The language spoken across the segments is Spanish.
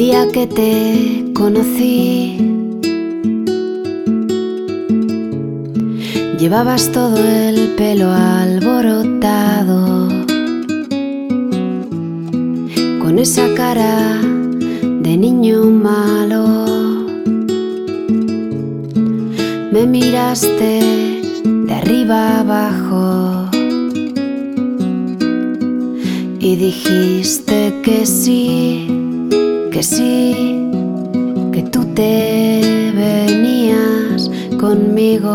día que te conocí, llevabas todo el pelo alborotado, con esa cara de niño malo. Me miraste de arriba abajo y dijiste que sí, que sí, que tú te venías conmigo.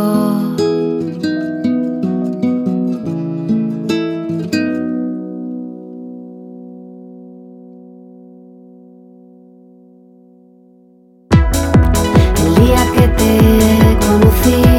El día que te conocí,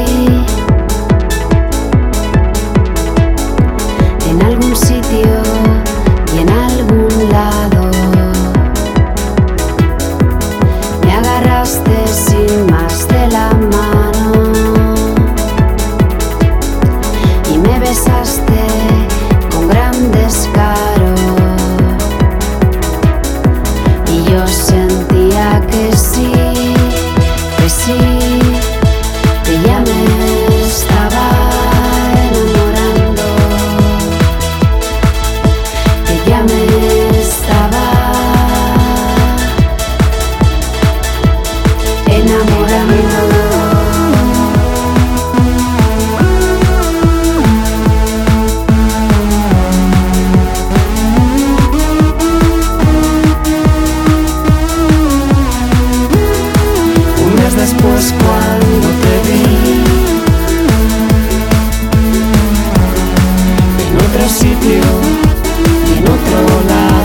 en otro lado